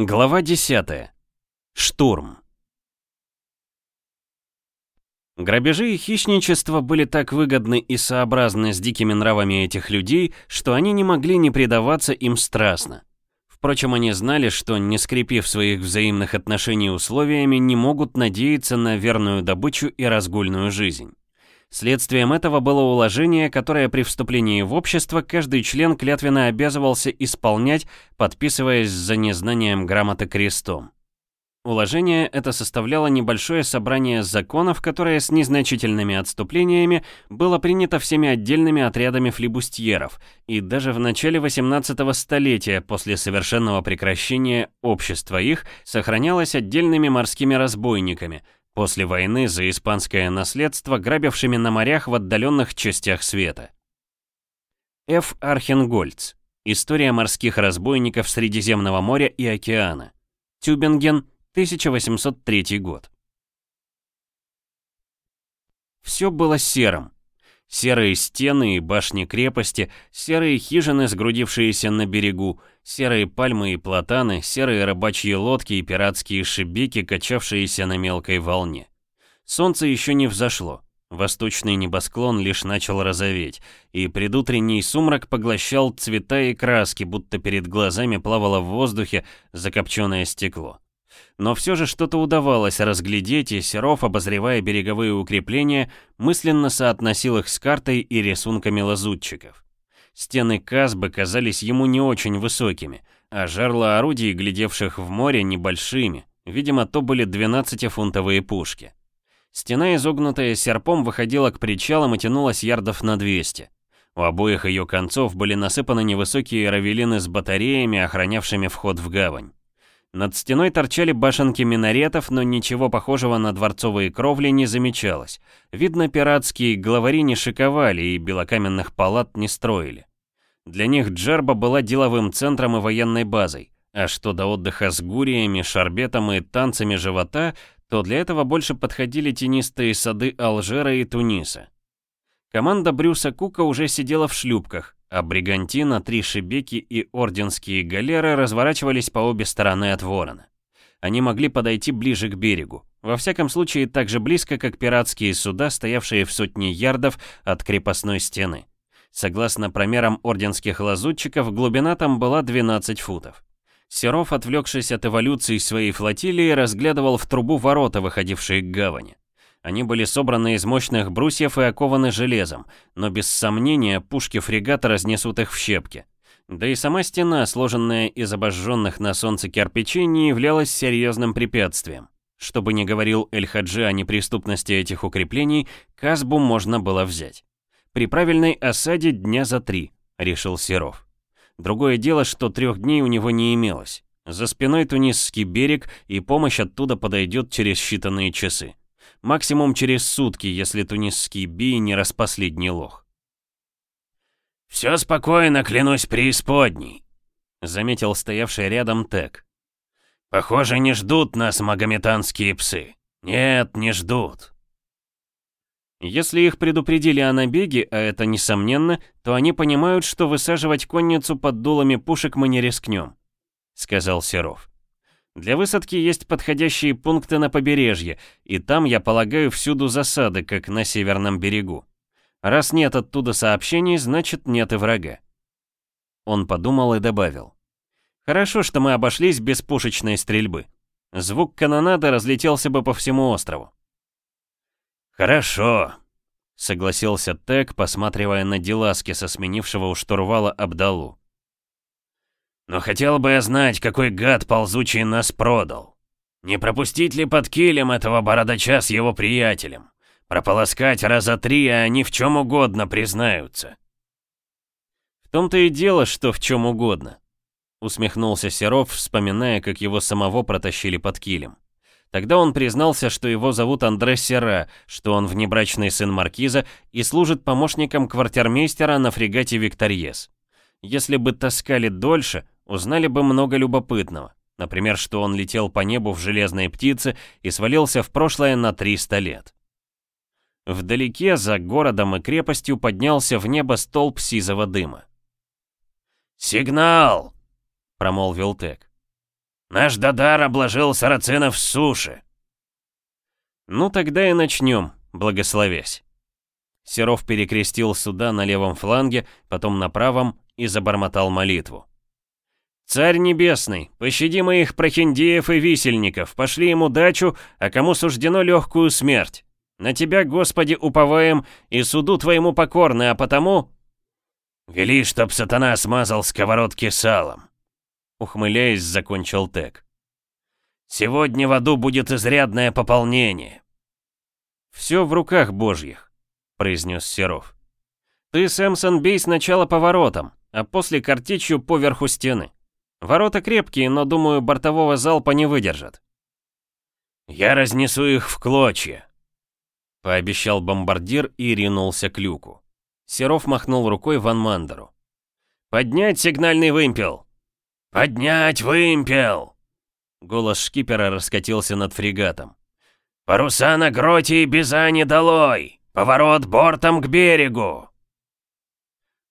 Глава 10. Штурм. Грабежи и хищничество были так выгодны и сообразны с дикими нравами этих людей, что они не могли не предаваться им страстно. Впрочем, они знали, что, не скрепив своих взаимных отношений условиями, не могут надеяться на верную добычу и разгульную жизнь. Следствием этого было уложение, которое при вступлении в общество каждый член клятвенно обязывался исполнять, подписываясь за незнанием грамоты крестом. Уложение это составляло небольшое собрание законов, которое с незначительными отступлениями было принято всеми отдельными отрядами флибустьеров, и даже в начале 18 столетия, после совершенного прекращения общества их, сохранялось отдельными морскими разбойниками – после войны за испанское наследство, грабившими на морях в отдаленных частях света. Ф. Архенгольц. История морских разбойников Средиземного моря и океана. Тюбинген, 1803 год. Все было серым. Серые стены и башни крепости, серые хижины, сгрудившиеся на берегу, Серые пальмы и платаны, серые рыбачьи лодки и пиратские шибики, качавшиеся на мелкой волне. Солнце еще не взошло. Восточный небосклон лишь начал розоветь, и предутренний сумрак поглощал цвета и краски, будто перед глазами плавало в воздухе закопченное стекло. Но все же что-то удавалось разглядеть, и Серов, обозревая береговые укрепления, мысленно соотносил их с картой и рисунками лазутчиков. Стены Казбы казались ему не очень высокими, а жерла орудий, глядевших в море, небольшими. Видимо, то были 12-фунтовые пушки. Стена, изогнутая серпом, выходила к причалам и тянулась ярдов на 200. У обоих ее концов были насыпаны невысокие равелины с батареями, охранявшими вход в гавань. Над стеной торчали башенки минаретов, но ничего похожего на дворцовые кровли не замечалось. Видно, пиратские главари не шиковали и белокаменных палат не строили. Для них Джерба была деловым центром и военной базой, а что до отдыха с гуриями, шарбетом и танцами живота, то для этого больше подходили тенистые сады Алжира и Туниса. Команда Брюса Кука уже сидела в шлюпках, а Бригантина, три шибеки и орденские галеры разворачивались по обе стороны от Ворона. Они могли подойти ближе к берегу, во всяком случае так же близко, как пиратские суда, стоявшие в сотни ярдов от крепостной стены. Согласно промерам орденских лазутчиков, глубина там была 12 футов. Серов, отвлекшись от эволюции своей флотилии, разглядывал в трубу ворота, выходившие к гавани. Они были собраны из мощных брусьев и окованы железом, но без сомнения пушки фрегата разнесут их в щепки. Да и сама стена, сложенная из обожженных на солнце кирпичей, не являлась серьезным препятствием. Что бы ни говорил Эль-Хаджи о неприступности этих укреплений, Казбу можно было взять. При правильной осаде дня за три, решил Серов. Другое дело, что трех дней у него не имелось. За спиной Тунисский берег, и помощь оттуда подойдет через считанные часы. Максимум через сутки, если тунисский би не распоследний лох. «Все спокойно, клянусь преисподней», — заметил стоявший рядом Тек. «Похоже, не ждут нас магометанские псы. Нет, не ждут». Если их предупредили о набеге, а это несомненно, то они понимают, что высаживать конницу под дулами пушек мы не рискнем», — сказал Серов. «Для высадки есть подходящие пункты на побережье, и там, я полагаю, всюду засады, как на северном берегу. Раз нет оттуда сообщений, значит нет и врага». Он подумал и добавил. «Хорошо, что мы обошлись без пушечной стрельбы. Звук канонады разлетелся бы по всему острову». «Хорошо», — согласился Тек, посматривая на Диласки со сменившего у штурвала Абдалу. «Но хотел бы я знать, какой гад ползучий нас продал. Не пропустить ли под килем этого бородача с его приятелем? Прополоскать раза три, а они в чем угодно признаются». «В том-то и дело, что в чем угодно», — усмехнулся Серов, вспоминая, как его самого протащили под килем. Тогда он признался, что его зовут Андре Сера, что он внебрачный сын маркиза и служит помощником квартирмейстера на фрегате Викториес. Если бы таскали дольше, узнали бы много любопытного. Например, что он летел по небу в железной птице и свалился в прошлое на 300 лет. Вдалеке, за городом и крепостью, поднялся в небо столб сизого дыма. «Сигнал!» — промолвил Тек. Наш Дадар обложил сарацинов с суши. Ну тогда и начнем, благословясь. Серов перекрестил суда на левом фланге, потом на правом и забормотал молитву. «Царь небесный, пощади моих прохиндеев и висельников, пошли им удачу, а кому суждено легкую смерть. На тебя, Господи, уповаем и суду твоему покорны, а потому...» «Вели, чтоб сатана смазал сковородки салом», — ухмыляясь, закончил Тек. «Сегодня в аду будет изрядное пополнение». «Все в руках божьих», — произнес Серов. «Ты, Сэмсон, бей сначала по воротам, а после картечью поверху стены. Ворота крепкие, но, думаю, бортового залпа не выдержат. «Я разнесу их в клочья», — пообещал бомбардир и ринулся к люку. Серов махнул рукой Ван Мандеру. «Поднять сигнальный вымпел!» «Поднять вымпел!» Голос шкипера раскатился над фрегатом. «Паруса на гроте и бизане долой! Поворот бортом к берегу!»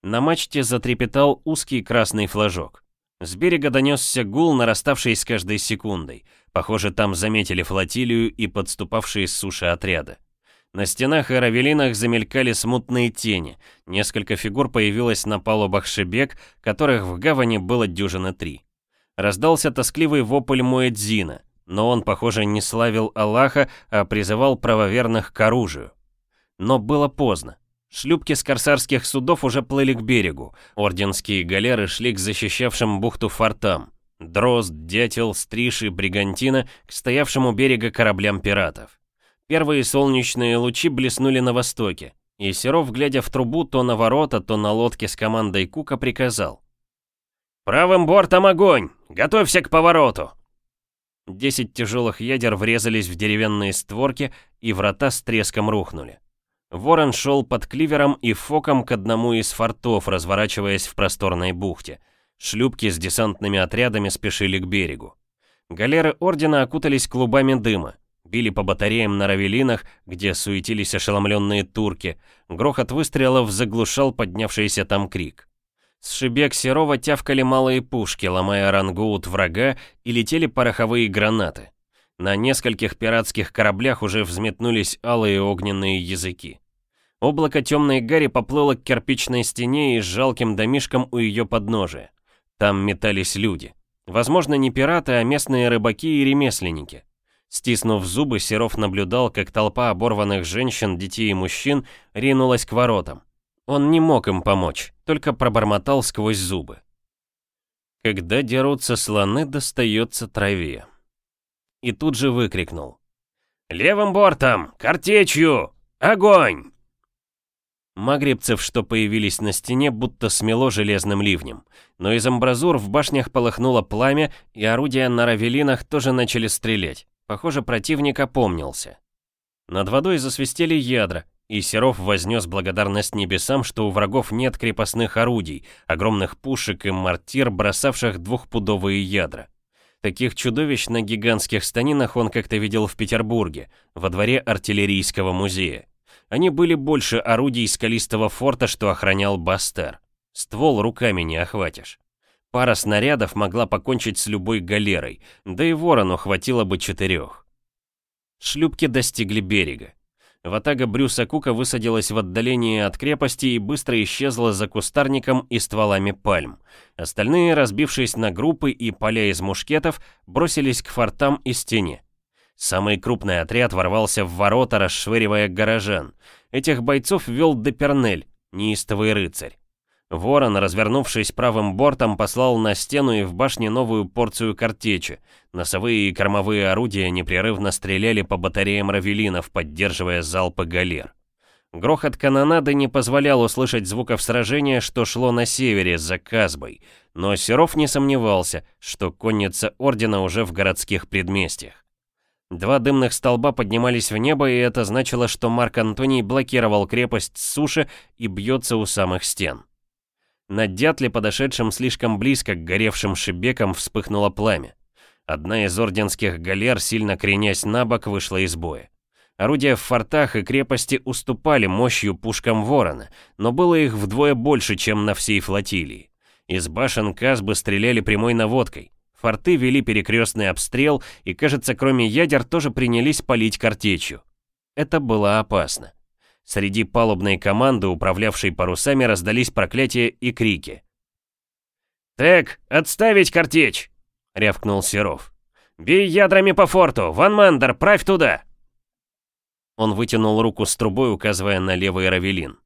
На мачте затрепетал узкий красный флажок. С берега донесся гул, нараставший с каждой секундой. Похоже, там заметили флотилию и подступавшие с суши отряды. На стенах и равелинах замелькали смутные тени. Несколько фигур появилось на палубах шебек, которых в гавани было дюжины три. Раздался тоскливый вопль Муэдзина, но он, похоже, не славил Аллаха, а призывал правоверных к оружию. Но было поздно. Шлюпки с корсарских судов уже плыли к берегу. Орденские галеры шли к защищавшим бухту фортам. Дрозд, Дятел, Стриж и Бригантина к стоявшему берега кораблям пиратов. Первые солнечные лучи блеснули на востоке, и Серов, глядя в трубу то на ворота, то на лодке с командой Кука, приказал. «Правым бортом огонь! Готовься к повороту!» Десять тяжелых ядер врезались в деревянные створки, и врата с треском рухнули. Ворон шел под кливером и фоком к одному из фортов, разворачиваясь в просторной бухте. Шлюпки с десантными отрядами спешили к берегу. Галеры Ордена окутались клубами дыма, били по батареям на равелинах, где суетились ошеломленные турки. Грохот выстрелов заглушал поднявшийся там крик. С шибек Серова тявкали малые пушки, ломая рангоут врага, и летели пороховые гранаты. На нескольких пиратских кораблях уже взметнулись алые огненные языки. Облако темной гари поплыло к кирпичной стене и с жалким домишком у ее подножия. Там метались люди. Возможно, не пираты, а местные рыбаки и ремесленники. Стиснув зубы, Серов наблюдал, как толпа оборванных женщин, детей и мужчин ринулась к воротам. Он не мог им помочь, только пробормотал сквозь зубы. Когда дерутся слоны, достается траве и тут же выкрикнул. «Левым бортом! Картечью! Огонь!» Магребцев, что появились на стене, будто смело железным ливнем. Но из амбразур в башнях полыхнуло пламя, и орудия на равелинах тоже начали стрелять. Похоже, противник опомнился. Над водой засвистели ядра, и Серов вознес благодарность небесам, что у врагов нет крепостных орудий, огромных пушек и мортир, бросавших двухпудовые ядра. Таких чудовищ на гигантских станинах он как-то видел в Петербурге, во дворе артиллерийского музея. Они были больше орудий скалистого форта, что охранял Бастер. Ствол руками не охватишь. Пара снарядов могла покончить с любой галерой, да и ворону хватило бы четырех. Шлюпки достигли берега. Ватага Брюса Кука высадилась в отдалении от крепости и быстро исчезла за кустарником и стволами пальм. Остальные, разбившись на группы и поля из мушкетов, бросились к фортам и стене. Самый крупный отряд ворвался в ворота, расшвыривая горожан. Этих бойцов вел Депернель, неистовый рыцарь. Ворон, развернувшись правым бортом, послал на стену и в башне новую порцию картечи. Носовые и кормовые орудия непрерывно стреляли по батареям равелинов, поддерживая залпы галер. Грохот канонады не позволял услышать звуков сражения, что шло на севере, за Казбой, но Серов не сомневался, что конница Ордена уже в городских предместьях. Два дымных столба поднимались в небо, и это значило, что Марк Антоний блокировал крепость с суши и бьется у самых стен. На дятле, подошедшем слишком близко к горевшим шибекам, вспыхнуло пламя. Одна из орденских галер, сильно кренясь на бок, вышла из боя. Орудия в фортах и крепости уступали мощью пушкам Ворона, но было их вдвое больше, чем на всей флотилии. Из башен Казбы стреляли прямой наводкой. Форты вели перекрестный обстрел и, кажется, кроме ядер тоже принялись палить картечью. Это было опасно. Среди палубной команды, управлявшей парусами, раздались проклятия и крики. «Так, отставить картечь!» — рявкнул Серов. «Бей ядрами по форту! Ван Мандер, правь туда!» Он вытянул руку с трубой, указывая на левый равелин.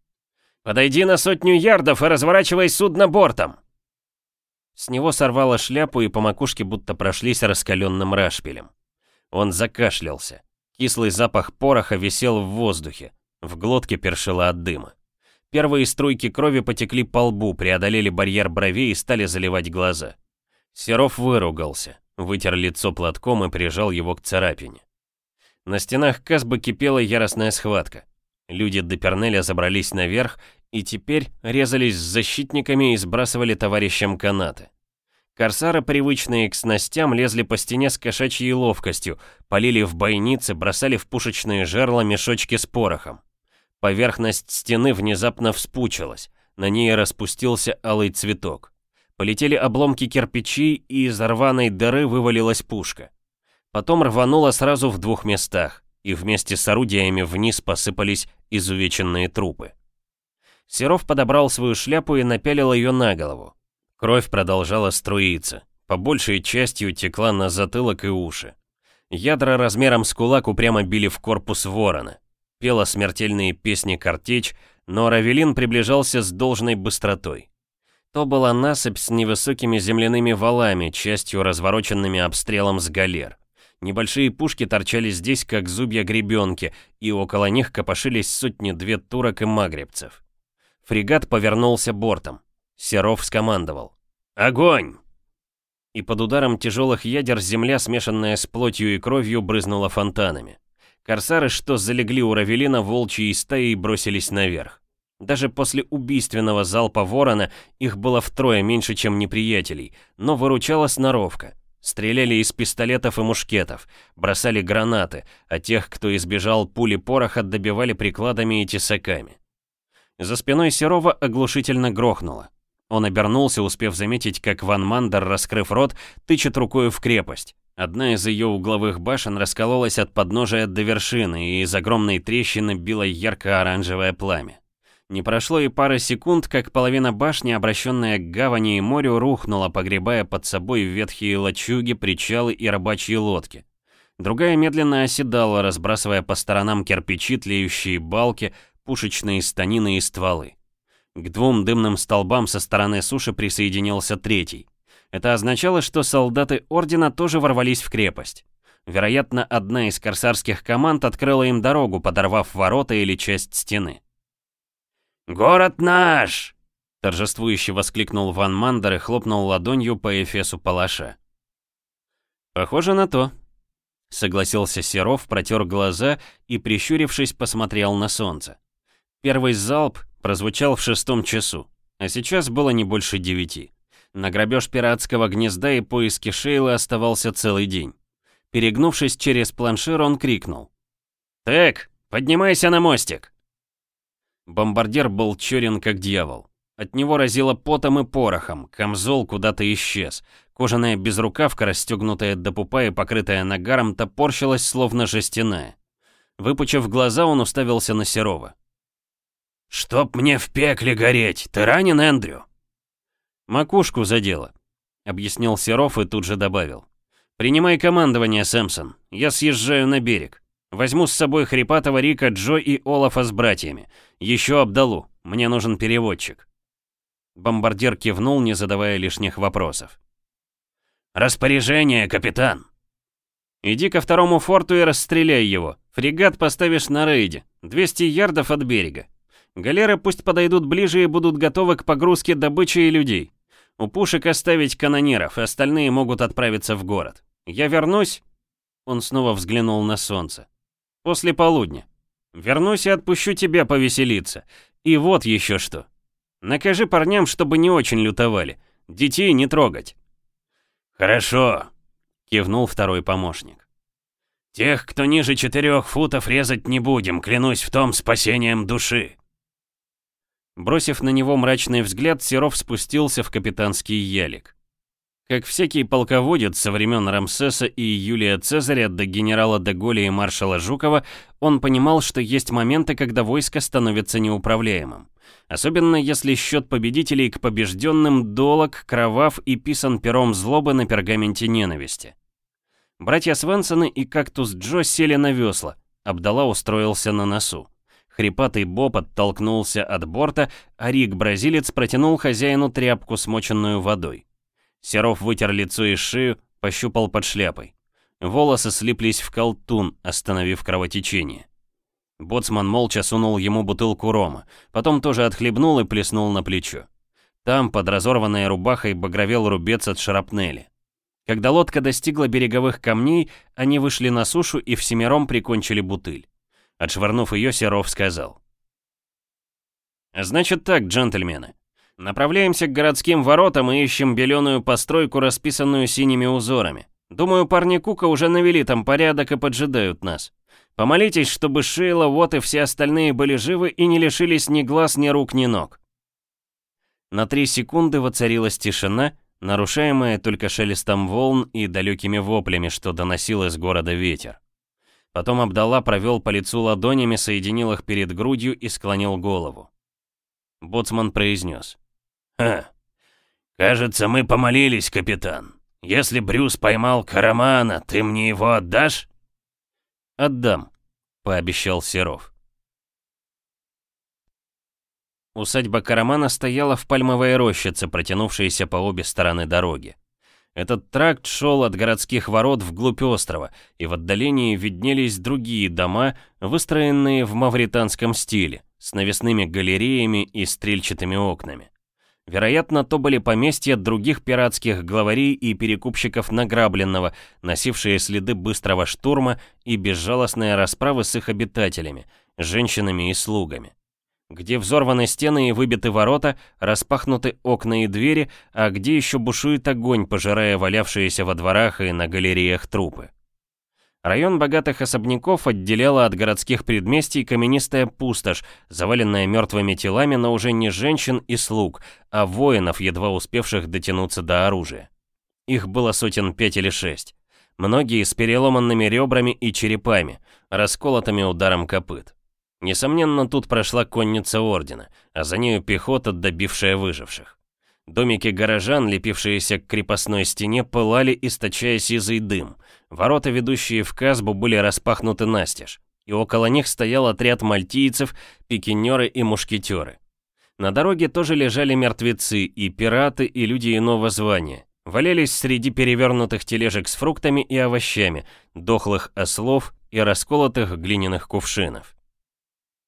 «Подойди на сотню ярдов и разворачивай судно бортом!» С него сорвало шляпу и по макушке будто прошлись раскаленным рашпилем. Он закашлялся. Кислый запах пороха висел в воздухе. В глотке першило от дыма. Первые струйки крови потекли по лбу, преодолели барьер бровей и стали заливать глаза. Серов выругался, вытер лицо платком и прижал его к царапине. На стенах Касбы кипела яростная схватка. Люди Депернеля забрались наверх и теперь резались с защитниками и сбрасывали товарищам канаты. Корсары, привычные к снастям, лезли по стене с кошачьей ловкостью, полили в бойницы, бросали в пушечные жерла мешочки с порохом. Поверхность стены внезапно вспучилась, на ней распустился алый цветок. Полетели обломки кирпичей, и из рваной дыры вывалилась пушка. Потом рвануло сразу в двух местах, и вместе с орудиями вниз посыпались изувеченные трупы. Серов подобрал свою шляпу и напялил ее на голову. Кровь продолжала струиться, по большей частью текла на затылок и уши. Ядра размером с кулак упрямо били в корпус ворона. Пела смертельные песни картечь, но Равелин приближался с должной быстротой. То была насыпь с невысокими земляными валами, частью развороченными обстрелом с галер. Небольшие пушки торчали здесь, как зубья гребенки, и около них копошились сотни-две турок и магребцев. Фрегат повернулся бортом. Серов скомандовал. «Огонь!» И под ударом тяжелых ядер земля, смешанная с плотью и кровью, брызнула фонтанами. Корсары, что залегли у Равелина, волчьи стаи бросились наверх. Даже после убийственного залпа ворона их было втрое меньше, чем неприятелей, но выручала сноровка. Стреляли из пистолетов и мушкетов, бросали гранаты, а тех, кто избежал пули пороха, добивали прикладами и тесаками. За спиной Серова оглушительно грохнуло. Он обернулся, успев заметить, как Ван Мандер, раскрыв рот, тычет рукой в крепость. Одна из ее угловых башен раскололась от подножия до вершины, и из огромной трещины било ярко-оранжевое пламя. Не прошло и пары секунд, как половина башни, обращенная к гавани и морю, рухнула, погребая под собой ветхие лачуги, причалы и рабочие лодки. Другая медленно оседала, разбрасывая по сторонам кирпичи, тлеющие балки, пушечные станины и стволы. К двум дымным столбам со стороны суши присоединился третий. Это означало, что солдаты Ордена тоже ворвались в крепость. Вероятно, одна из корсарских команд открыла им дорогу, подорвав ворота или часть стены. «Город наш!» Торжествующе воскликнул Ван Мандер и хлопнул ладонью по эфесу палаша. «Похоже на то», — согласился Серов, протер глаза и, прищурившись, посмотрел на солнце. Первый залп прозвучал в шестом часу, а сейчас было не больше девяти. На грабеж пиратского гнезда и поиски Шейлы оставался целый день. Перегнувшись через планшир, он крикнул. «Так, поднимайся на мостик!» Бомбардир был черен как дьявол. От него разило потом и порохом, камзол куда-то исчез. Кожаная безрукавка, расстегнутая до пупа и покрытая нагаром, топорщилась, словно жестяная. Выпучив глаза, он уставился на Серова. «Чтоб мне в пекле гореть! Ты ранен, Эндрю?» «Макушку задело», — объяснил Серов и тут же добавил. «Принимай командование, Сэмпсон. Я съезжаю на берег. Возьму с собой Хрипатого Рика, Джо и Олафа с братьями. Еще Абдалу. Мне нужен переводчик». Бомбардир кивнул, не задавая лишних вопросов. «Распоряжение, капитан!» «Иди ко второму форту и расстреляй его. Фрегат поставишь на рейде. 200 ярдов от берега. Галеры пусть подойдут ближе и будут готовы к погрузке добычи и людей. У пушек оставить канонеров, остальные могут отправиться в город. Я вернусь...» Он снова взглянул на солнце. После полудня. Вернусь и отпущу тебя повеселиться. И вот еще что. Накажи парням, чтобы не очень лютовали. Детей не трогать. Хорошо, кивнул второй помощник. Тех, кто ниже четырех футов, резать не будем, клянусь в том спасением души. Бросив на него мрачный взгляд, Серов спустился в капитанский ялик. Как всякий полководец со времен Рамсеса и Юлия Цезаря до генерала Деголя и маршала Жукова, он понимал, что есть моменты, когда войско становится неуправляемым. Особенно если счет победителей к побежденным долог, кровав и писан пером злобы на пергаменте ненависти. Братья Свенсоны и Кактус Джо сели на весла, Абдала устроился на носу. Хрипатый Боб оттолкнулся от борта, а Рик-бразилец протянул хозяину тряпку, смоченную водой. Серов вытер лицо и шею, пощупал под шляпой. Волосы слиплись в колтун, остановив кровотечение. Боцман молча сунул ему бутылку рома, потом тоже отхлебнул и плеснул на плечо. Там, под разорванной рубахой, багровел рубец от шрапнели. Когда лодка достигла береговых камней, они вышли на сушу и всемиром прикончили бутыль. Отшвырнув ее, Серов сказал. «Значит так, джентльмены. Направляемся к городским воротам и ищем беленую постройку, расписанную синими узорами. Думаю, парни Кука уже навели там порядок и поджидают нас. Помолитесь, чтобы Шейла, вот и все остальные были живы и не лишились ни глаз, ни рук, ни ног. На три секунды воцарилась тишина, нарушаемая только шелестом волн и далекими воплями, что доносил из города ветер. Потом Абдалла провел по лицу ладонями, соединил их перед грудью и склонил голову. Боцман произнес. «Ха, кажется, мы помолились, капитан. Если Брюс поймал Карамана, ты мне его отдашь?» «Отдам», — пообещал Серов. Усадьба Карамана стояла в пальмовой рощице, протянувшейся по обе стороны дороги. Этот тракт шел от городских ворот вглубь острова, и в отдалении виднелись другие дома, выстроенные в мавританском стиле, с навесными галереями и стрельчатыми окнами. Вероятно, то были поместья других пиратских главарей и перекупщиков награбленного, носившие следы быстрого штурма и безжалостные расправы с их обитателями, женщинами и слугами. Где взорваны стены и выбиты ворота, распахнуты окна и двери, а где еще бушует огонь, пожирая валявшиеся во дворах и на галереях трупы. Район богатых особняков отделяла от городских предместий каменистая пустошь, заваленная мертвыми телами, но уже не женщин и слуг, а воинов, едва успевших дотянуться до оружия. Их было сотен пять или шесть. Многие с переломанными ребрами и черепами, расколотыми ударом копыт. Несомненно, тут прошла конница ордена, а за нею пехота, добившая выживших. Домики горожан, лепившиеся к крепостной стене, пылали, источая сизый дым. Ворота, ведущие в Казбу, были распахнуты настежь, и около них стоял отряд мальтийцев, пикинеры и мушкетеры. На дороге тоже лежали мертвецы, и пираты, и люди иного звания. Валялись среди перевернутых тележек с фруктами и овощами, дохлых ослов и расколотых глиняных кувшинов.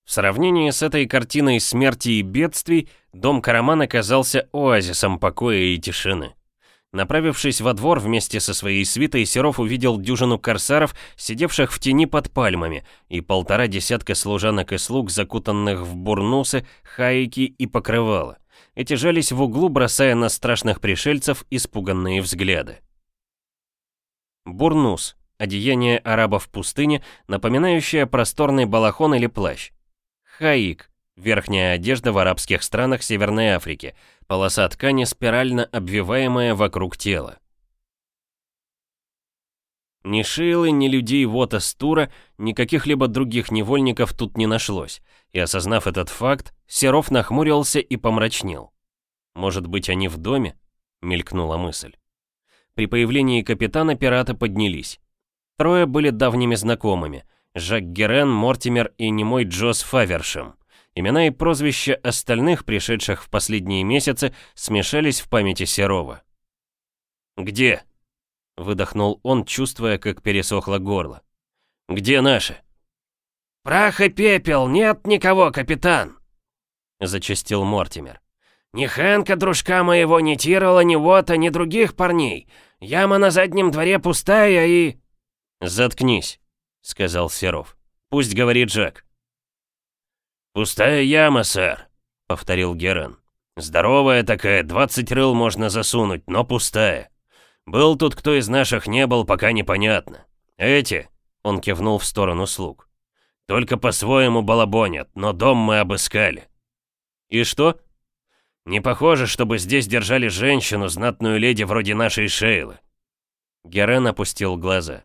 В сравнении с этой картиной смерти и бедствий, дом Караман оказался оазисом покоя и тишины. Направившись во двор вместе со своей свитой, Серов увидел дюжину корсаров, сидевших в тени под пальмами, и полтора десятка служанок и слуг, закутанных в бурнусы, хайки и покрывала. Эти жались в углу, бросая на страшных пришельцев испуганные взгляды. Бурнус – одеяние арабов пустыне, напоминающее просторный балахон или плащ. Хаик – верхняя одежда в арабских странах Северной Африки, полоса ткани, спирально обвиваемая вокруг тела. Ни Шейлы, ни людей Вота Стура, ни каких-либо других невольников тут не нашлось, и осознав этот факт, Серов нахмурился и помрачнел. «Может быть, они в доме?» — мелькнула мысль. При появлении капитана пираты поднялись. Трое были давними знакомыми, Жак Герен, Мортимер и немой Джос Фавершем. Имена и прозвища остальных, пришедших в последние месяцы, смешались в памяти Серова. «Где?» — выдохнул он, чувствуя, как пересохло горло. «Где наши?» «Прах и пепел, нет никого, капитан!» — зачастил Мортимер. «Ни Хэнка, дружка моего, ни Тирола, ни Вота, ни других парней. Яма на заднем дворе пустая и...» «Заткнись!» — сказал Серов. «Пусть говорит Джек». «Пустая яма, сэр», — повторил Герен. «Здоровая такая, двадцать рыл можно засунуть, но пустая. Был тут кто из наших не был, пока непонятно. Эти...» — он кивнул в сторону слуг. «Только по-своему балабонят, но дом мы обыскали». «И что?» Не похоже, чтобы здесь держали женщину, знатную леди вроде нашей Шейлы. Герен опустил глаза.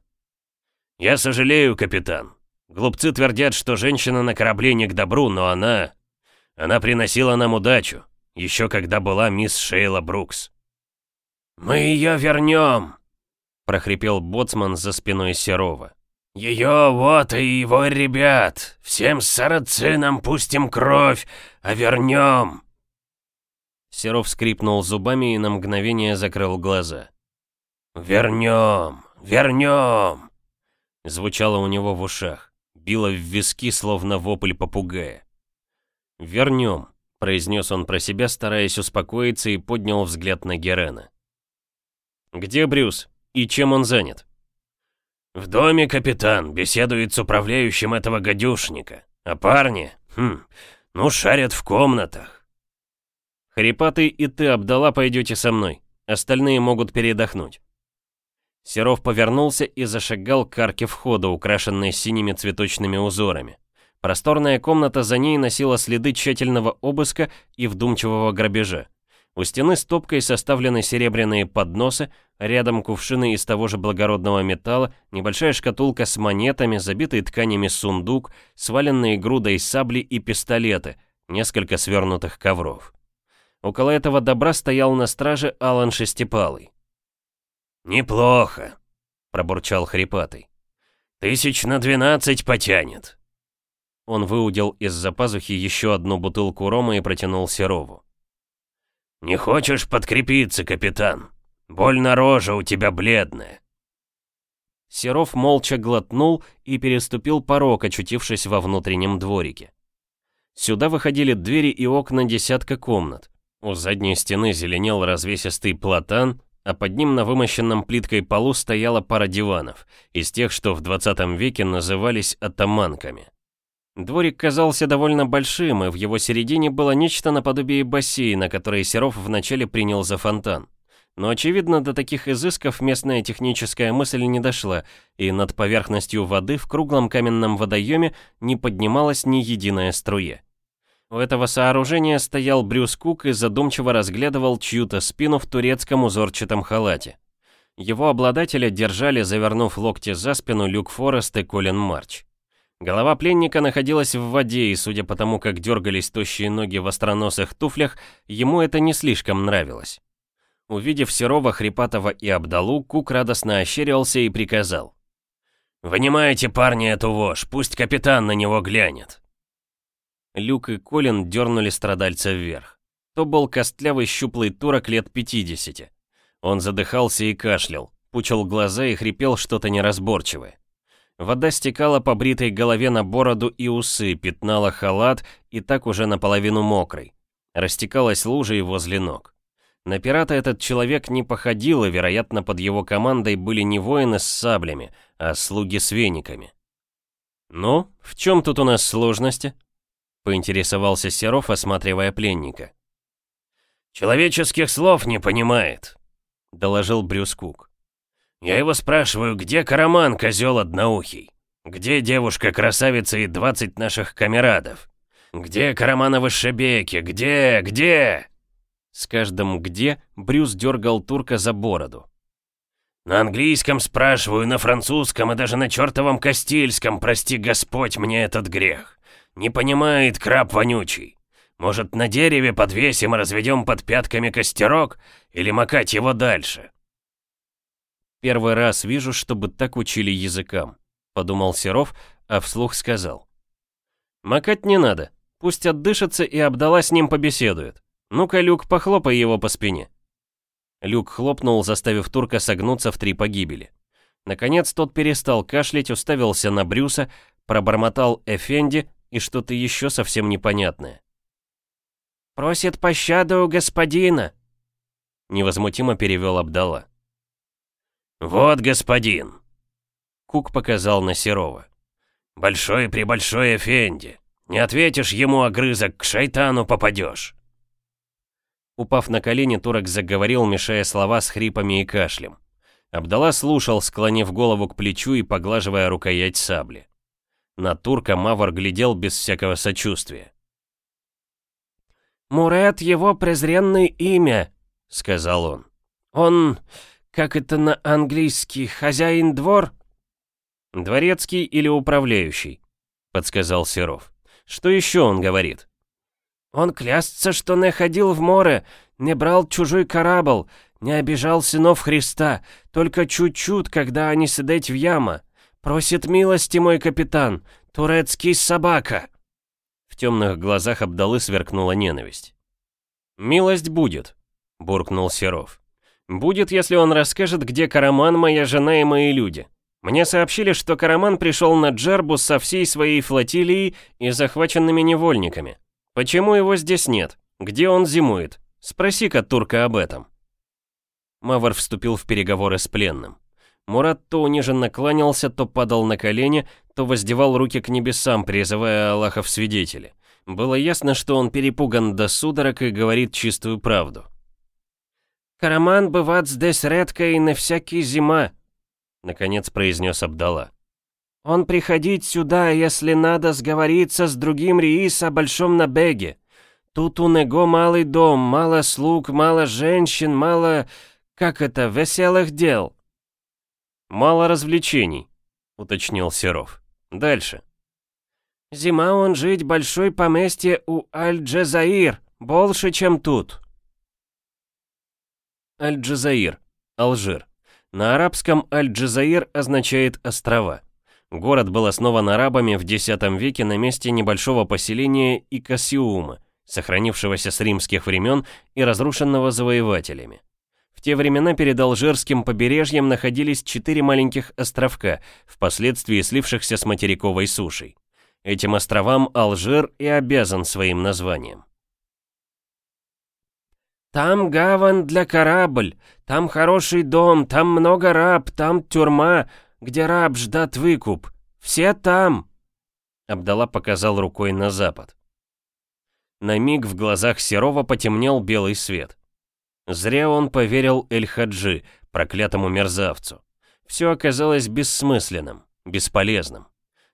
«Я сожалею, капитан. Глупцы твердят, что женщина на корабле не к добру, но она... Она приносила нам удачу, еще когда была мисс Шейла Брукс». «Мы ее вернем!» — прохрипел боцман за спиной Серова. «Ее вот и его ребят! Всем сарацинам пустим кровь, а вернем!» Серов скрипнул зубами и на мгновение закрыл глаза. «Вернем! Вернем!» Звучало у него в ушах, било в виски, словно вопль попугая. «Вернем», — произнес он про себя, стараясь успокоиться, и поднял взгляд на Герена. «Где Брюс? И чем он занят?» «В доме капитан беседует с управляющим этого гадюшника. А парни, хм, ну шарят в комнатах». «Хрипатый и ты, Абдала, пойдете со мной. Остальные могут передохнуть». Серов повернулся и зашагал к арке входа, украшенной синими цветочными узорами. Просторная комната за ней носила следы тщательного обыска и вдумчивого грабежа. У стены стопкой составлены серебряные подносы, рядом кувшины из того же благородного металла, небольшая шкатулка с монетами, забитый тканями сундук, сваленные грудой сабли и пистолеты, несколько свернутых ковров. Около этого добра стоял на страже Алан Шестипалый. «Неплохо», — пробурчал хрипатый. «Тысяч на двенадцать потянет». Он выудил из-за пазухи еще одну бутылку рома и протянул Серову. «Не хочешь подкрепиться, капитан? Больно рожа у тебя бледная». Серов молча глотнул и переступил порог, очутившись во внутреннем дворике. Сюда выходили двери и окна десятка комнат. У задней стены зеленел развесистый платан, а под ним на вымощенном плиткой полу стояла пара диванов, из тех, что в 20 веке назывались атаманками. Дворик казался довольно большим, и в его середине было нечто наподобие бассейна, который Серов вначале принял за фонтан. Но, очевидно, до таких изысков местная техническая мысль не дошла, и над поверхностью воды в круглом каменном водоеме не поднималась ни единая струя. У этого сооружения стоял Брюс Кук и задумчиво разглядывал чью-то спину в турецком узорчатом халате. Его обладателя держали, завернув локти за спину, Люк Форест и Колин Марч. Голова пленника находилась в воде, и судя по тому, как дергались тощие ноги в остроносых туфлях, ему это не слишком нравилось. Увидев Серова, Хрипатова и Абдалу, Кук радостно ощерился и приказал. «Вынимайте, парни, эту вошь, пусть капитан на него глянет». Люк и Колин дернули страдальца вверх. То был костлявый щуплый турок лет 50. Он задыхался и кашлял, пучил глаза и хрипел что-то неразборчивое. Вода стекала по бритой голове на бороду и усы, пятнала халат и так уже наполовину мокрый. Растекалась лужей возле ног. На пирата этот человек не походил, и, вероятно, под его командой были не воины с саблями, а слуги с вениками. «Ну, в чем тут у нас сложности?» Поинтересовался Серов, осматривая пленника. «Человеческих слов не понимает», — доложил Брюс Кук. «Я его спрашиваю, где Караман, козел одноухий? Где девушка-красавица и двадцать наших камерадов? Где Карамановы шебеки? Где? Где?» С каждым «где» Брюс дергал турка за бороду. «На английском спрашиваю, на французском и даже на чертовом кастильском, прости Господь мне этот грех. Не понимает краб вонючий. Может, на дереве подвесим и разведем под пятками костерок? Или макать его дальше?» «Первый раз вижу, чтобы так учили языкам», — подумал Серов, а вслух сказал. «Макать не надо. Пусть отдышится и обдала с ним побеседует. Ну-ка, Люк, похлопай его по спине». Люк хлопнул, заставив турка согнуться в три погибели. Наконец тот перестал кашлять, уставился на Брюса, пробормотал Эфенди, и что-то еще совсем непонятное. «Просит пощады у господина», — невозмутимо перевел Абдала. «Вот господин», — Кук показал на Серова. «Большой-пребольшой Эфенди. Не ответишь ему, огрызок, к шайтану попадешь». Упав на колени, турок заговорил, мешая слова с хрипами и кашлем. Абдала слушал, склонив голову к плечу и поглаживая рукоять сабли. На турка Мавр глядел без всякого сочувствия. Мурет его презренное имя», — сказал он. «Он, как это на английский, хозяин двор?» «Дворецкий или управляющий», — подсказал Серов. «Что еще он говорит?» «Он клястся, что не ходил в море, не брал чужой корабль, не обижал сынов Христа, только чуть-чуть, когда они сидеть в яма. Просит милости, мой капитан, турецкий собака!» В темных глазах Абдалы сверкнула ненависть. «Милость будет», — буркнул Серов. «Будет, если он расскажет, где Караман, моя жена и мои люди. Мне сообщили, что Караман пришел на Джербу со всей своей флотилией и захваченными невольниками. Почему его здесь нет? Где он зимует? Спроси-ка турка об этом». Мавр вступил в переговоры с пленным. Мурат то униженно кланялся, то падал на колени, то воздевал руки к небесам, призывая Аллаха в свидетели. Было ясно, что он перепуган до судорог и говорит чистую правду. «Караман бывает здесь редко и на всякий зима», — наконец произнес Абдала. «Он приходит сюда, если надо сговориться с другим Риис о большом набеге. Тут у него малый дом, мало слуг, мало женщин, мало как это, веселых дел?» «Мало развлечений», — уточнил Серов. «Дальше». «Зима он жить большой поместье у Аль-Джазаир, больше, чем тут». Аль-Джазаир, Алжир. На арабском Аль-Джазаир означает «острова». Город был основан арабами в X веке на месте небольшого поселения Икасиума, сохранившегося с римских времен и разрушенного завоевателями. В те времена перед Алжирским побережьем находились четыре маленьких островка, впоследствии слившихся с материковой сушей. Этим островам Алжир и обязан своим названием. «Там гавань для корабль, там хороший дом, там много раб, там тюрьма, где раб ждат выкуп. Все там!» Абдала показал рукой на запад. На миг в глазах Серова потемнел белый свет. Зря он поверил Эль-Хаджи, проклятому мерзавцу. Все оказалось бессмысленным, бесполезным.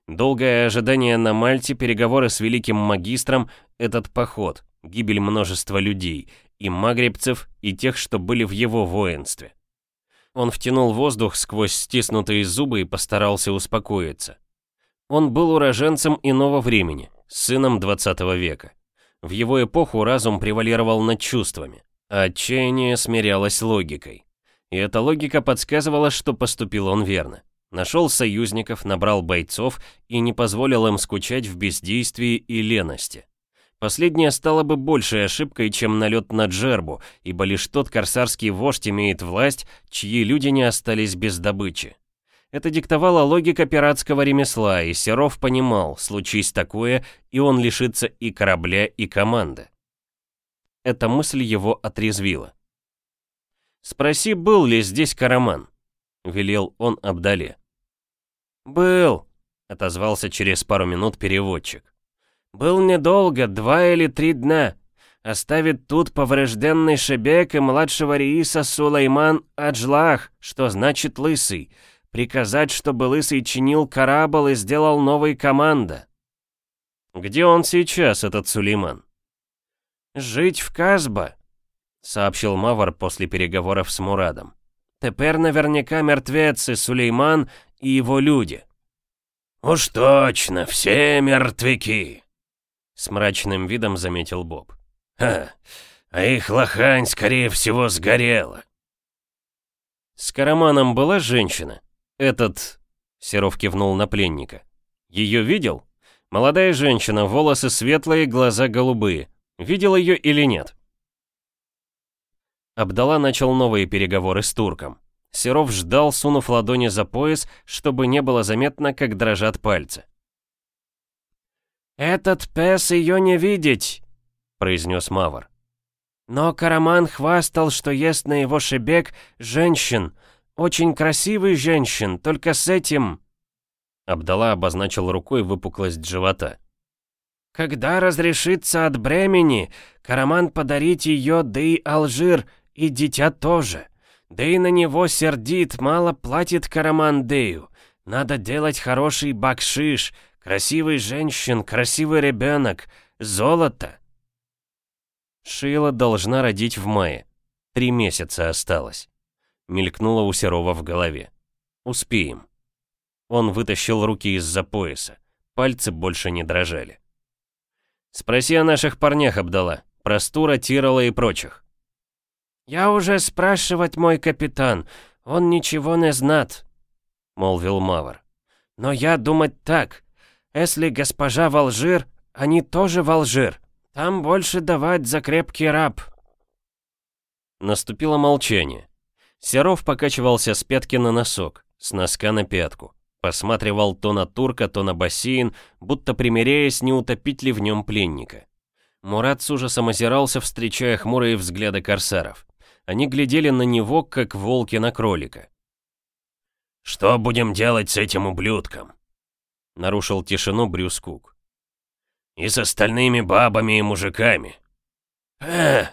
Долгое ожидание на Мальте, переговоры с великим магистром, этот поход, гибель множества людей, и магребцев, и тех, что были в его воинстве. Он втянул воздух сквозь стиснутые зубы и постарался успокоиться. Он был уроженцем иного времени, сыном 20 века. В его эпоху разум превалировал над чувствами. Отчаяние смирялось логикой. И эта логика подсказывала, что поступил он верно. Нашел союзников, набрал бойцов и не позволил им скучать в бездействии и лености. Последняя стала бы большей ошибкой, чем налет на Джербу, ибо лишь тот корсарский вождь имеет власть, чьи люди не остались без добычи. Это диктовала логика пиратского ремесла, и Серов понимал, случись такое, и он лишится и корабля, и команды. Эта мысль его отрезвила. «Спроси, был ли здесь Караман?» — велел он Абдале. «Был», — отозвался через пару минут переводчик. «Был недолго, два или три дня. Оставит тут поврежденный Шебек и младшего Рииса Сулейман Аджлах, что значит лысый. Приказать, чтобы лысый чинил корабль и сделал новый команда». «Где он сейчас, этот Сулейман?» «Жить в Казба», — сообщил Мавр после переговоров с Мурадом. «Теперь наверняка мертвецы Сулейман и его люди». «Уж точно, все мертвяки», — с мрачным видом заметил Боб. «Ха, а их лохань, скорее всего, сгорела». «С Караманом была женщина? Этот...» — Серов кивнул на пленника. «Ее видел? Молодая женщина, волосы светлые, глаза голубые. Видел ее или нет? Абдала начал новые переговоры с турком. Серов ждал, сунув ладони за пояс, чтобы не было заметно, как дрожат пальцы. «Этот пес ее не видеть», — произнес Мавр. «Но Караман хвастал, что ест на его шебек женщин, очень красивый женщин, только с этим...» Абдала обозначил рукой выпуклость живота. Когда разрешится от бремени, Караман подарить ее, да и Алжир, и дитя тоже. Да и на него сердит, мало платит Караман Дею. Надо делать хороший бакшиш, красивый женщин, красивый ребенок, золото. Шейла должна родить в мае. Три месяца осталось. Мелькнуло у Серова в голове. Успеем. Он вытащил руки из-за пояса. Пальцы больше не дрожали. «Спроси о наших парнях, Абдала. Простура, Тирола и прочих». «Я уже спрашивать, мой капитан. Он ничего не знат», — молвил Мавр. «Но я думать так. Если госпожа в Алжир, они тоже в Алжир. Там больше давать за крепкий раб». Наступило молчание. Серов покачивался с пятки на носок, с носка на пятку. Посматривал то на турка, то на бассейн, будто примиряясь, не утопить ли в нем пленника. Мурат с ужасом озирался, встречая хмурые взгляды корсаров. Они глядели на него, как волки на кролика. «Что будем делать с этим ублюдком?» Нарушил тишину Брюс Кук. «И с остальными бабами и мужиками». «Э!»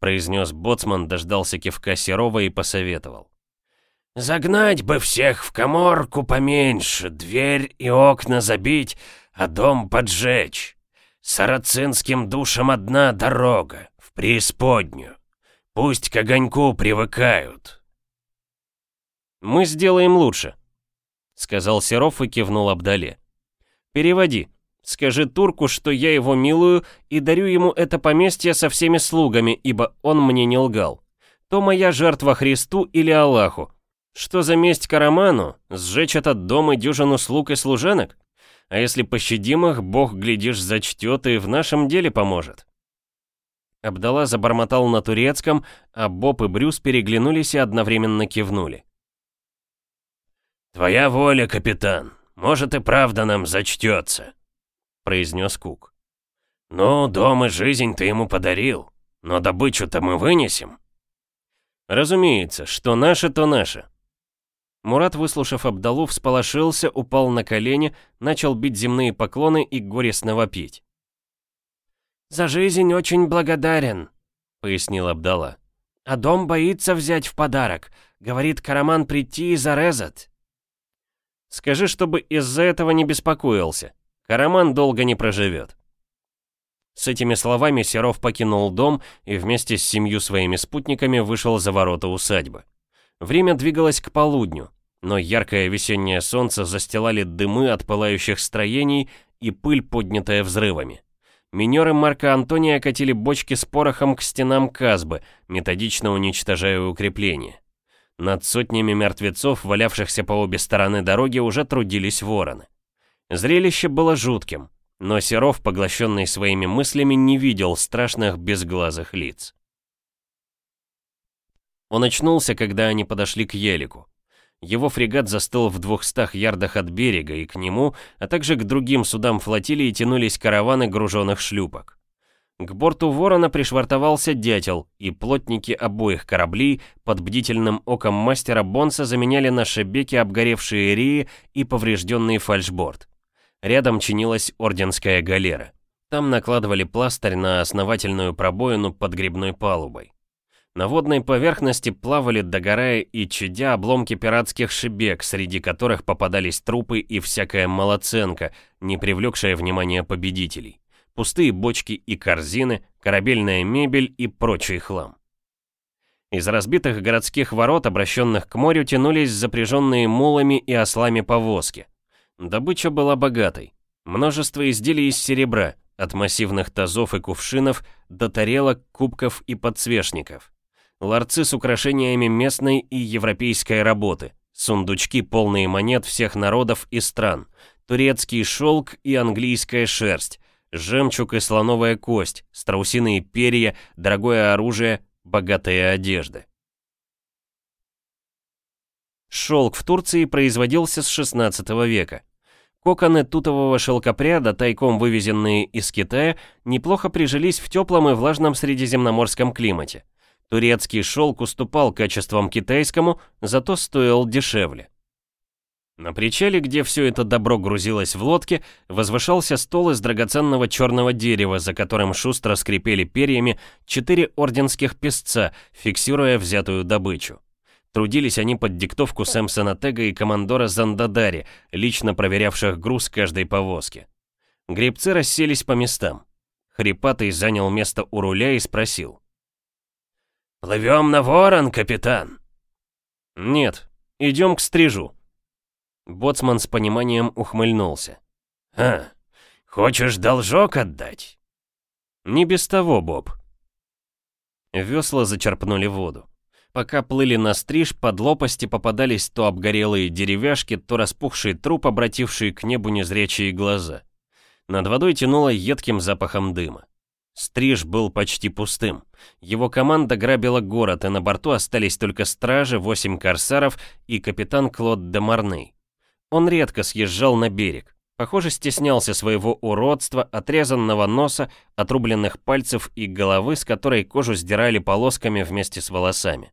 произнес боцман, дождался кивка Серова и посоветовал. «Загнать бы всех в коморку поменьше, дверь и окна забить, а дом поджечь. Сарацинским душам одна дорога, в преисподнюю. Пусть к огоньку привыкают». «Мы сделаем лучше», — сказал Серов и кивнул Абдале. «Переводи. Скажи турку, что я его милую и дарю ему это поместье со всеми слугами, ибо он мне не лгал. То моя жертва Христу или Аллаху. Что за месть Караману? Сжечь этот дом и дюжину слуг и служенок? А если пощадим их, Бог, глядишь, зачтет и в нашем деле поможет. Абдалла забормотал на турецком, а Боб и Брюс переглянулись и одновременно кивнули. «Твоя воля, капитан. Может и правда нам зачтется», — произнес Кук. «Ну, дом и жизнь ты ему подарил, но добычу-то мы вынесем». «Разумеется, что наше, то наше». Мурат, выслушав Абдалу, всполошился, упал на колени, начал бить земные поклоны и горестно вопить. «За жизнь очень благодарен», — пояснил Абдала. «А дом боится взять в подарок. Говорит Караман прийти и зарезать». «Скажи, чтобы из-за этого не беспокоился», Караман долго не проживет. С этими словами Серов покинул дом и вместе с семью своими спутниками вышел за ворота усадьбы. Время двигалось к полудню, но яркое весеннее солнце застилали дымы от пылающих строений и пыль, поднятая взрывами. Минеры Марка Антония катили бочки с порохом к стенам Казбы, методично уничтожая укрепления. Над сотнями мертвецов, валявшихся по обе стороны дороги, уже трудились вороны. Зрелище было жутким, но Серов, поглощенный своими мыслями, не видел страшных безглазых лиц. Он очнулся, когда они подошли к Елику. Его фрегат застыл в двухстах ярдах от берега, и к нему, а также к другим судам флотилии тянулись караваны груженных шлюпок. К борту Ворона пришвартовался дятел, и плотники обоих кораблей под бдительным оком мастера Бонса заменяли на шебеке обгоревшие реи и поврежденный фальшборд. Рядом чинилась орденская галера. Там накладывали пластырь на основательную пробоину под грибной палубой. На водной поверхности плавали, догорая и чадя обломки пиратских шибек, среди которых попадались трупы и всякая малоценка, не привлекшая внимания победителей. Пустые бочки и корзины, корабельная мебель и прочий хлам. Из разбитых городских ворот, обращенных к морю, тянулись запряженные мулами и ослами повозки. Добыча была богатой. Множество изделий из серебра, от массивных тазов и кувшинов до тарелок, кубков и подсвечников. Ларцы с украшениями местной и европейской работы, сундучки полные монет всех народов и стран, турецкий шелк и английская шерсть, жемчуг и слоновая кость, страусиные перья, дорогое оружие, богатые одежды. Шелк в Турции производился с 16 века. Коконы тутового шелкопряда, тайком вывезенные из Китая, неплохо прижились в теплом и влажном средиземноморском климате. Турецкий шелк уступал качествам китайскому, зато стоил дешевле. На причале, где все это добро грузилось в лодке, возвышался стол из драгоценного черного дерева, за которым шустро скрипели перьями четыре орденских песца, фиксируя взятую добычу. Трудились они под диктовку Сэмпсона Тега и командора Зандадари, лично проверявших груз каждой повозки. Гребцы расселись по местам. Хрипатый занял место у руля и спросил. «Плывем на ворон, капитан?» «Нет, идем к стрижу». Боцман с пониманием ухмыльнулся. «А, хочешь должок отдать?» «Не без того, Боб». Весла зачерпнули воду. Пока плыли на стриж, под лопасти попадались то обгорелые деревяшки, то распухший труп, обративший к небу незрячие глаза. Над водой тянуло едким запахом дыма. Стриж был почти пустым. Его команда грабила город, и на борту остались только стражи, восемь корсаров и капитан Клод де Марней. Он редко съезжал на берег. Похоже, стеснялся своего уродства, отрезанного носа, отрубленных пальцев и головы, с которой кожу сдирали полосками вместе с волосами.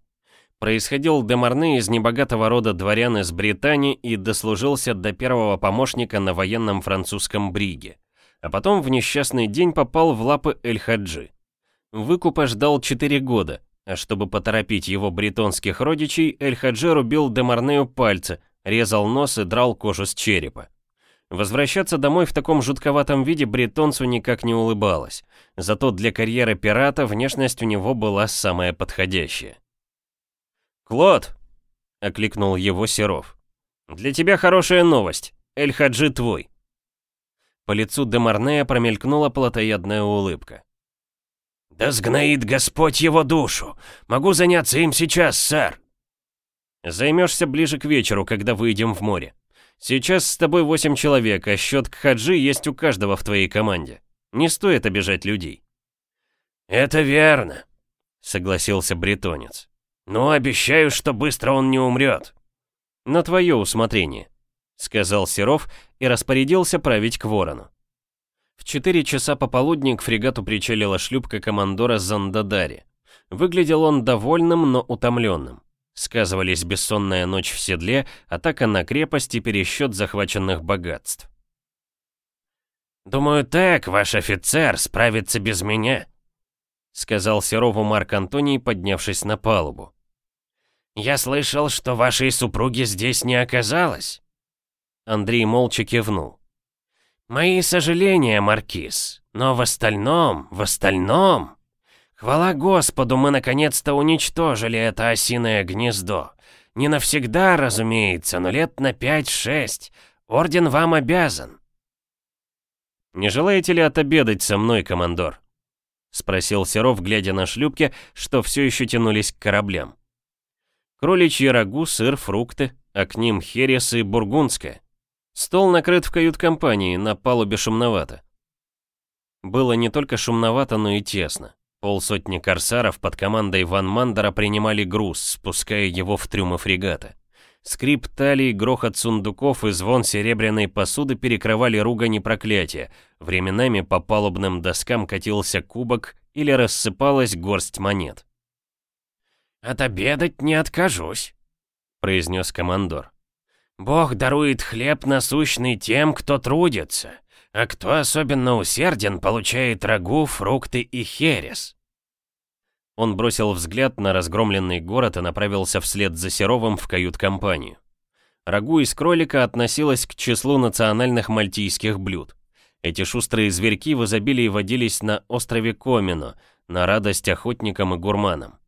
Происходил Демарне из небогатого рода дворян из Британии и дослужился до первого помощника на военном французском бриге. А потом в несчастный день попал в лапы Эль-Хаджи. Выкупа ждал 4 года, а чтобы поторопить его бретонских родичей, Эль-Хаджи рубил Демарнею пальцы, резал нос и драл кожу с черепа. Возвращаться домой в таком жутковатом виде бретонцу никак не улыбалось, зато для карьеры пирата внешность у него была самая подходящая. «Клод!» — окликнул его Серов. «Для тебя хорошая новость. Эль-Хаджи твой». По лицу Демарнея промелькнула плотоядная улыбка. «Да сгноит Господь его душу! Могу заняться им сейчас, сэр!» «Займешься ближе к вечеру, когда выйдем в море. Сейчас с тобой восемь человек, а счет к Хаджи есть у каждого в твоей команде. Не стоит обижать людей». «Это верно», — согласился бретонец. «Но обещаю, что быстро он не умрет». «На твое усмотрение», — сказал Серов и распорядился править к ворону. В 4 часа пополудни к фрегату причалила шлюпка командора Зандадари. Выглядел он довольным, но утомленным. Сказывались бессонная ночь в седле, атака на крепость и пересчет захваченных богатств. «Думаю, так ваш офицер справится без меня», — сказал Серову Марк Антоний, поднявшись на палубу. «Я слышал, что вашей супруги здесь не оказалось». Андрей молча кивнул. «Мои сожаления, Маркиз, но в остальном, в остальном...» Хвала Господу, мы наконец-то уничтожили это осиное гнездо. Не навсегда, разумеется, но лет на пять-шесть. Орден вам обязан. «Не желаете ли отобедать со мной, командор?» — спросил Серов, глядя на шлюпки, что все еще тянулись к кораблям. Кроличьи рагу, сыр, фрукты, а к ним херес и бургундская. Стол накрыт в кают-компании, на палубе шумновато. Было не только шумновато, но и тесно. Полсотни корсаров под командой Ван Мандера принимали груз, спуская его в трюмы фрегата. Скрип талии, грохот сундуков и звон серебряной посуды перекрывали ругань и проклятия. Временами по палубным доскам катился кубок или рассыпалась горсть монет. «Отобедать не откажусь», — произнес командор. «Бог дарует хлеб насущный тем, кто трудится, а кто особенно усерден, получает рагу, фрукты и херес». Он бросил взгляд на разгромленный город и направился вслед за Серовым в кают-компанию. Рагу из кролика относилась к числу национальных мальтийских блюд. Эти шустрые зверьки в изобилии водились на острове Комино, на радость охотникам и гурманам.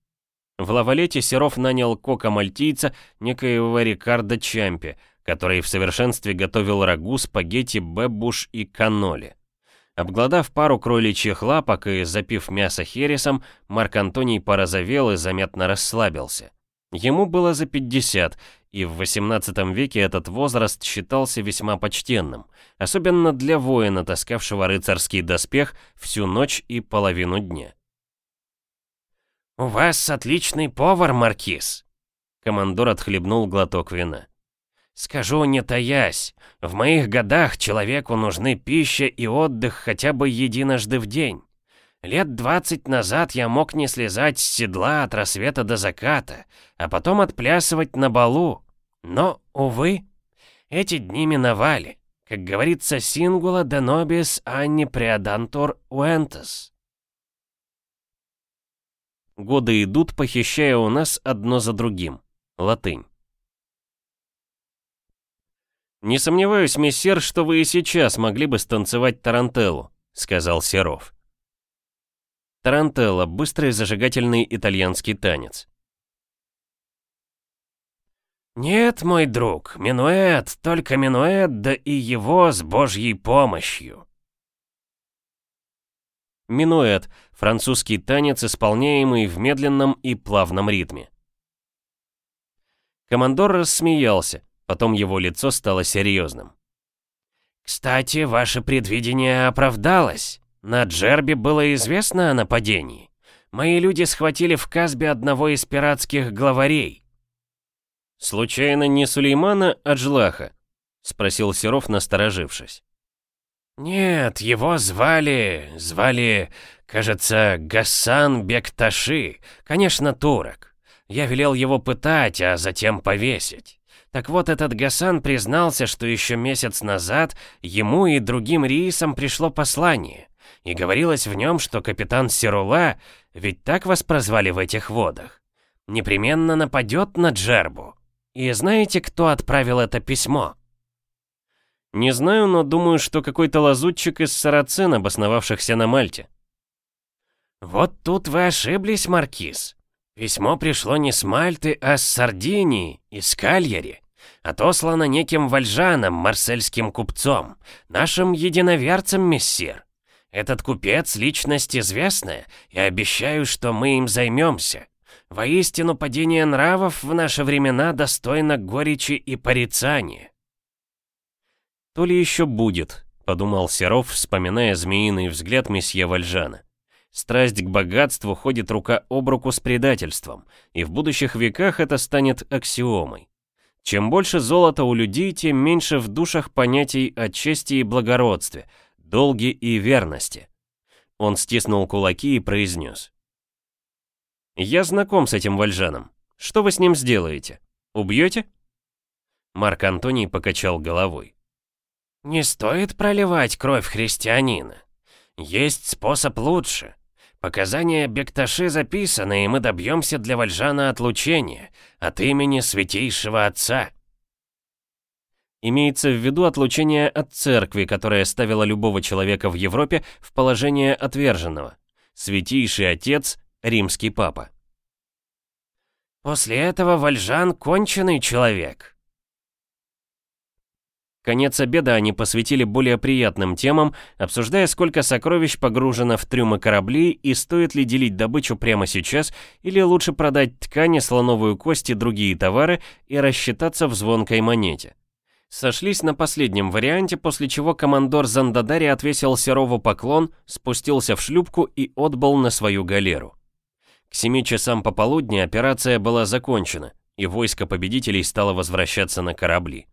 В Лавалете Серов нанял кока-мальтийца, некоего Рикардо Чампи, который в совершенстве готовил рагу, спагетти, бэбуш и каноли. Обглодав пару кроличьих лапок и запив мясо хересом, Марк Антоний порозовел и заметно расслабился. Ему было за 50, и в 18 веке этот возраст считался весьма почтенным, особенно для воина, таскавшего рыцарский доспех всю ночь и половину дня. «У вас отличный повар, Маркиз!» Командор отхлебнул глоток вина. «Скажу не таясь, в моих годах человеку нужны пища и отдых хотя бы единожды в день. Лет двадцать назад я мог не слезать с седла от рассвета до заката, а потом отплясывать на балу. Но, увы, эти дни миновали. Как говорится, сингула nobis anni preadantur uentus. Годы идут, похищая у нас одно за другим. Латынь. «Не сомневаюсь, мессер, что вы и сейчас могли бы станцевать тарантеллу», — сказал Серов. Тарантелла – быстрый зажигательный итальянский танец. «Нет, мой друг, минуэт, только минуэт, да и его с божьей помощью». Минуэт – французский танец, исполняемый в медленном и плавном ритме. Командор рассмеялся, потом его лицо стало серьезным. «Кстати, ваше предвидение оправдалось. На Джерби было известно о нападении. Мои люди схватили в Казбе одного из пиратских главарей. «Случайно не Сулеймана, а Джлаха?» — спросил Серов, насторожившись. «Нет, его звали... звали, кажется, Гасан Бекташи, конечно, турок. Я велел его пытать, а затем повесить. Так вот, этот Гасан признался, что еще месяц назад ему и другим рейсам пришло послание, и говорилось в нем, что капитан Сирула, ведь так вас прозвали в этих водах, непременно нападет на Джербу. И знаете, кто отправил это письмо? Не знаю, но думаю, что какой-то лазутчик из сарацин, обосновавшихся на Мальте. Вот тут вы ошиблись, Маркиз. Письмо пришло не с Мальты, а с Сардинии, из Кальяри. Отослано неким вальжаном, марсельским купцом, нашим единоверцем, мессир. Этот купец — личность известная, и обещаю, что мы им займемся. Воистину, падение нравов в наши времена достойно горечи и порицания. То ли еще будет, подумал Серов, вспоминая змеиный взгляд месье Вальжана. Страсть к богатству ходит рука об руку с предательством, и в будущих веках это станет аксиомой. Чем больше золота у людей, тем меньше в душах понятий о чести и благородстве, долге и верности. Он стиснул кулаки и произнес. «Я знаком с этим вальжаном. Что вы с ним сделаете? Убьете?» Марк Антоний покачал головой. «Не стоит проливать кровь христианина. Есть способ лучше. Показания Бекташи записаны, и мы добьемся для Вальжана отлучения от имени Святейшего Отца». Имеется в виду отлучение от церкви, которая ставила любого человека в Европе в положение отверженного. Святейший Отец римский папа. «После этого Вальжан конченый человек». Конец обеда они посвятили более приятным темам, обсуждая, сколько сокровищ погружено в трюмы кораблей и стоит ли делить добычу прямо сейчас, или лучше продать ткани, слоновую кость и другие товары и рассчитаться в звонкой монете. Сошлись на последнем варианте, после чего командор Зандадари отвесил Серову поклон, спустился в шлюпку и отбыл на свою галеру. К 7 часам пополудни операция была закончена, и войско победителей стало возвращаться на корабли.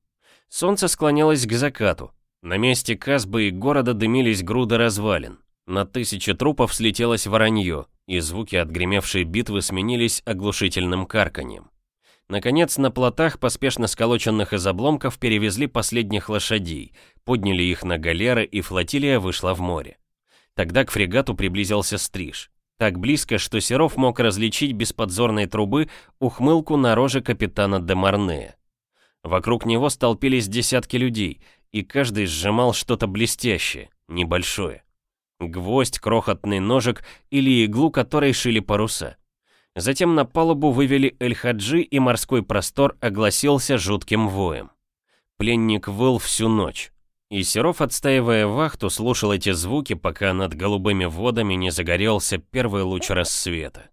Солнце склонялось к закату. На месте Казбы и города дымились груды развалин. На тысячи трупов слетелось воронье, и звуки отгремевшей битвы сменились оглушительным карканьем. Наконец, на плотах, поспешно сколоченных из обломков, перевезли последних лошадей, подняли их на галеры, и флотилия вышла в море. Тогда к фрегату приблизился стриж. Так близко, что Серов мог различить без подзорной трубы ухмылку на роже капитана де Марнея. Вокруг него столпились десятки людей, и каждый сжимал что-то блестящее, небольшое. Гвоздь, крохотный ножик или иглу, которой шили паруса. Затем на палубу вывели Эль-Хаджи, и морской простор огласился жутким воем. Пленник выл всю ночь. И Серов, отстаивая вахту, слушал эти звуки, пока над голубыми водами не загорелся первый луч рассвета.